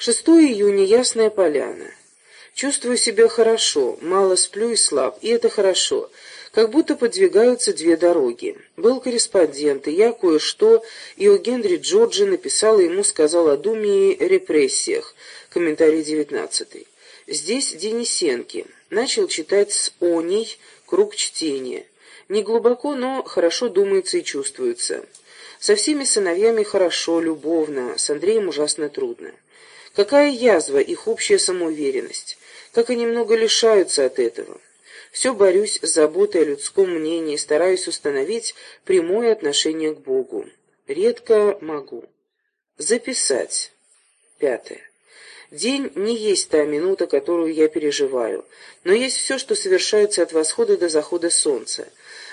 6 июня, Ясная Поляна. Чувствую себя хорошо, мало сплю и слаб, и это хорошо. Как будто подвигаются две дороги. Был корреспондент, и я кое-что, и о Генри Джорджи написал и ему сказал о Думе и репрессиях. Комментарий 19. Здесь Денисенки. Начал читать с Оней «Круг чтения». Не глубоко, но хорошо думается и чувствуется. Со всеми сыновьями хорошо, любовно, с Андреем ужасно трудно. Какая язва их общая самоуверенность. Как они много лишаются от этого. Все борюсь с заботой о людском мнении, стараюсь установить прямое отношение к Богу. Редко могу. Записать. Пятое. День не есть та минута, которую я переживаю, но есть все, что совершается от восхода до захода солнца.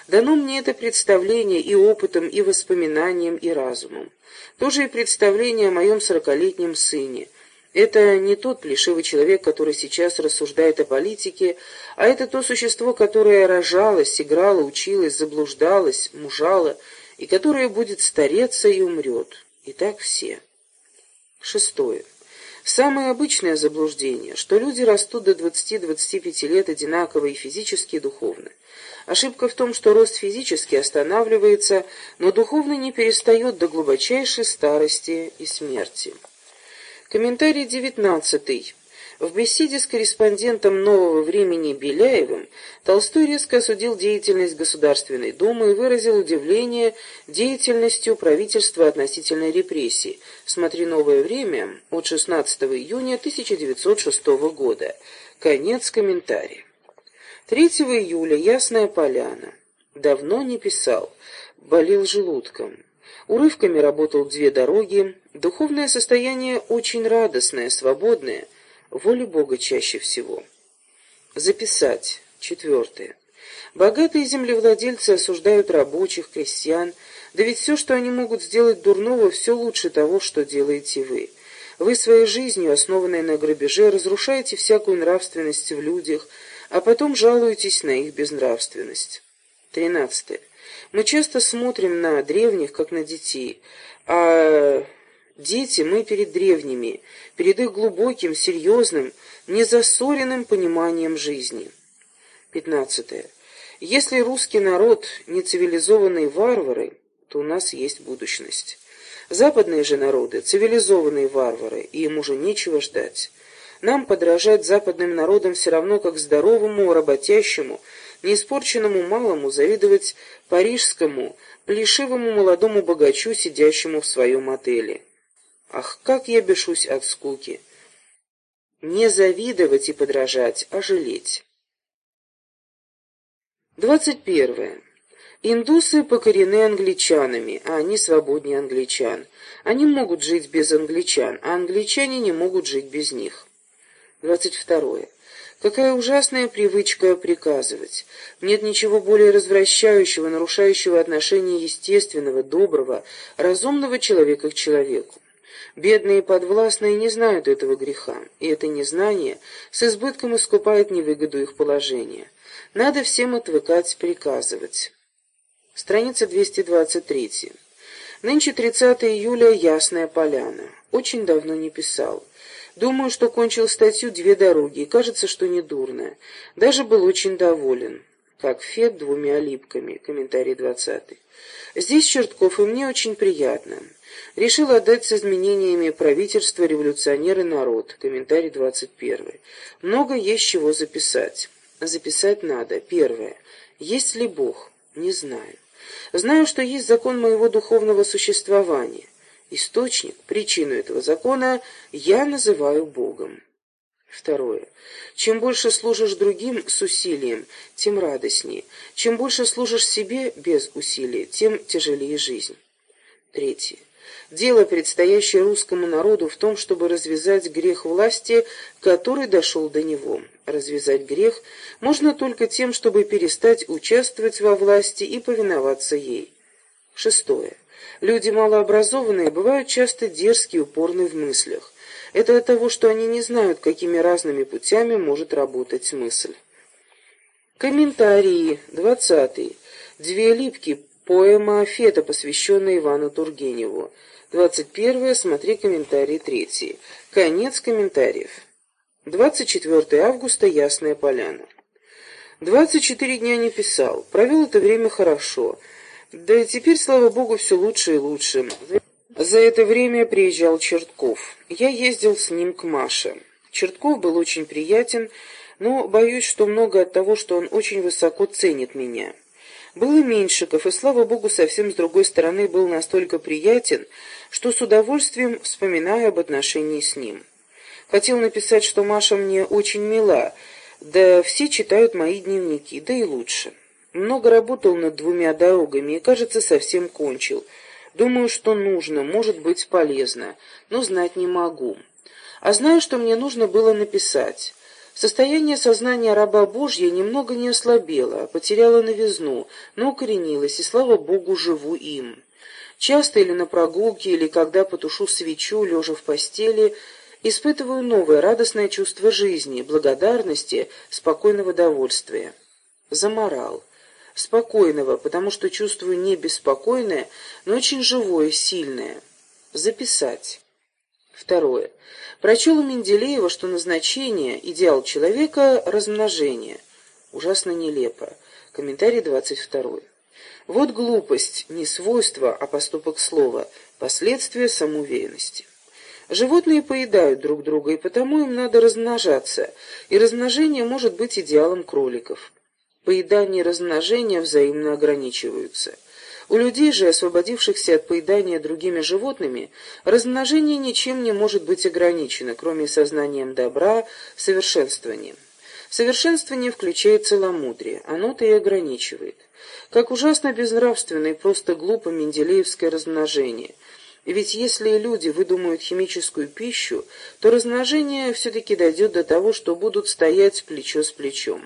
Дано мне это представление и опытом, и воспоминанием, и разумом. То же и представление о моем сорокалетнем сыне, это не тот плешивый человек, который сейчас рассуждает о политике, а это то существо, которое рожалось, играло, училось, заблуждалось, мужало, и которое будет стареться и умрет. И так все. Шестое. Самое обычное заблуждение, что люди растут до 20-25 лет одинаково и физически, и духовно. Ошибка в том, что рост физически останавливается, но духовно не перестает до глубочайшей старости и смерти. Комментарий девятнадцатый. В беседе с корреспондентом «Нового времени» Беляевым Толстой резко осудил деятельность Государственной Думы и выразил удивление деятельностью правительства относительно репрессий. Смотри «Новое время» от 16 июня 1906 года. Конец комментария. 3 июля. Ясная поляна. Давно не писал. Болел желудком. Урывками работал две дороги. Духовное состояние очень радостное, свободное. Воля Бога чаще всего. Записать. Четвертое. Богатые землевладельцы осуждают рабочих, крестьян, да ведь все, что они могут сделать дурного, все лучше того, что делаете вы. Вы своей жизнью, основанной на грабеже, разрушаете всякую нравственность в людях, а потом жалуетесь на их безнравственность. Тринадцатое. Мы часто смотрим на древних, как на детей, а дети мы перед древними, перед их глубоким, серьезным, незасоренным пониманием жизни. Пятнадцатое. Если русский народ не цивилизованные варвары, то у нас есть будущность. Западные же народы – цивилизованные варвары, и им уже нечего ждать. Нам подражать западным народам все равно, как здоровому, работящему, неиспорченному малому завидовать парижскому, плешивому молодому богачу, сидящему в своем отеле. Ах, как я бешусь от скуки! Не завидовать и подражать, а жалеть. Двадцать первое. Индусы покорены англичанами, а они свободнее англичан. Они могут жить без англичан, а англичане не могут жить без них. Двадцать второе. Какая ужасная привычка приказывать. Нет ничего более развращающего, нарушающего отношения естественного, доброго, разумного человека к человеку. Бедные подвластные не знают этого греха, и это незнание с избытком искупает невыгоду их положения. Надо всем отвыкать приказывать. Страница 223. Нынче 30 июля, Ясная Поляна. Очень давно не писал. Думаю, что кончил статью «Две дороги», и кажется, что не дурно. Даже был очень доволен. Как Фет двумя липками. Комментарий двадцатый. Здесь Чертков, и мне очень приятно. Решил отдать с изменениями правительства, революционеры, народ. Комментарий двадцать первый. Много есть чего записать. Записать надо. Первое. Есть ли Бог? Не знаю. Знаю, что есть закон моего духовного существования. Источник, причину этого закона я называю Богом. Второе. Чем больше служишь другим с усилием, тем радостнее. Чем больше служишь себе без усилия, тем тяжелее жизнь. Третье. Дело, предстоящее русскому народу, в том, чтобы развязать грех власти, который дошел до него. Развязать грех можно только тем, чтобы перестать участвовать во власти и повиноваться ей. Шестое. Люди малообразованные бывают часто дерзкие и упорны в мыслях. Это от того, что они не знают, какими разными путями может работать мысль. Комментарии. Двадцатый. Две липки. Поэма Афета, посвященная Ивану Тургеневу. 21. Смотри комментарий 3. Конец комментариев. 24 августа. Ясная поляна. 24 дня не писал. Провел это время хорошо. Да и теперь, слава богу, все лучше и лучше. За это время приезжал Чертков. Я ездил с ним к Маше. Чертков был очень приятен, но боюсь, что много от того, что он очень высоко ценит меня. Был и Меньшиков, и, слава богу, совсем с другой стороны был настолько приятен, что с удовольствием вспоминаю об отношении с ним. Хотел написать, что Маша мне очень мила, да все читают мои дневники, да и лучше. Много работал над двумя дорогами и, кажется, совсем кончил. Думаю, что нужно, может быть полезно, но знать не могу. А знаю, что мне нужно было написать. Состояние сознания раба Божья немного не ослабело, потеряло новизну, но укоренилось, и, слава Богу, живу им. Часто или на прогулке, или когда потушу свечу, лежа в постели, испытываю новое радостное чувство жизни, благодарности, спокойного довольствия. Заморал. Спокойного, потому что чувствую не беспокойное, но очень живое, сильное. Записать. Второе. Прочел у Менделеева, что назначение, идеал человека – размножение. Ужасно нелепо. Комментарий 22. Вот глупость, не свойство, а поступок слова, последствия самоуверенности. Животные поедают друг друга, и потому им надо размножаться, и размножение может быть идеалом кроликов. Поедание и размножение взаимно ограничиваются. У людей же, освободившихся от поедания другими животными, размножение ничем не может быть ограничено, кроме сознанием добра, совершенствованием. Совершенствование включает целомудрие, оно-то и ограничивает. Как ужасно безнравственно и просто глупо менделеевское размножение. Ведь если люди выдумают химическую пищу, то размножение все-таки дойдет до того, что будут стоять плечо с плечом.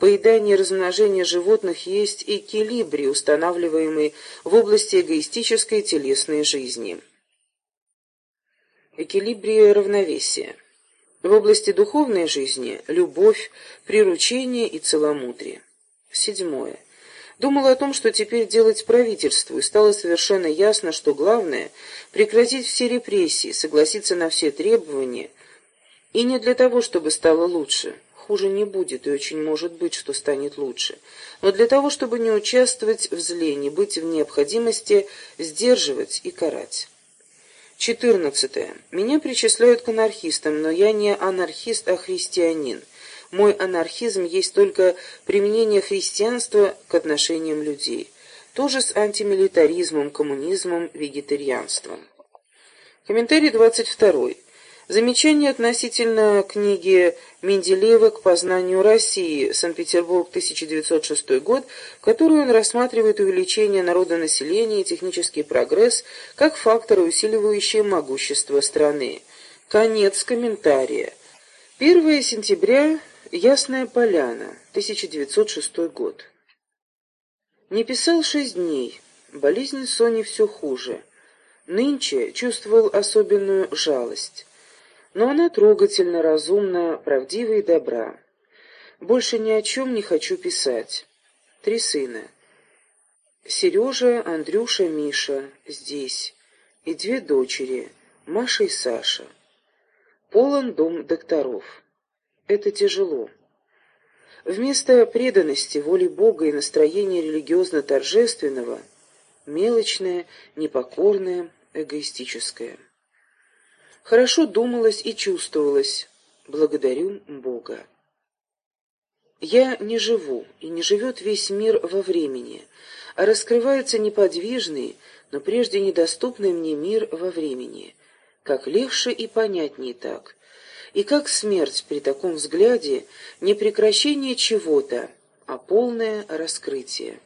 Поедание и размножение животных есть экилибрий, устанавливаемый в области эгоистической телесной жизни. Экилибрия равновесия. В области духовной жизни – любовь, приручение и целомудрие. Седьмое. Думал о том, что теперь делать правительству, и стало совершенно ясно, что главное – прекратить все репрессии, согласиться на все требования, и не для того, чтобы стало лучше – хуже не будет, и очень может быть, что станет лучше. Но для того, чтобы не участвовать в зле, не быть в необходимости сдерживать и карать. 14. Меня причисляют к анархистам, но я не анархист, а христианин. Мой анархизм есть только применение христианства к отношениям людей. Тоже с антимилитаризмом, коммунизмом, вегетарианством. Комментарий 22. Замечание относительно книги Менделеева «К познанию России. Санкт-Петербург, 1906 год», в которой он рассматривает увеличение народонаселения и технический прогресс как факторы, усиливающие могущество страны. Конец комментария. 1 сентября. Ясная Поляна. 1906 год. Не писал шесть дней. Болезнь Сони все хуже. Нынче чувствовал особенную жалость но она трогательно, разумна, правдива и добра. Больше ни о чем не хочу писать. Три сына. Сережа, Андрюша, Миша здесь. И две дочери, Маша и Саша. Полон дом докторов. Это тяжело. Вместо преданности, воли Бога и настроения религиозно-торжественного — мелочное, непокорное, эгоистическое. Хорошо думалось и чувствовалось. Благодарю Бога. Я не живу, и не живет весь мир во времени, а раскрывается неподвижный, но прежде недоступный мне мир во времени. Как легче и понятнее так. И как смерть при таком взгляде не прекращение чего-то, а полное раскрытие.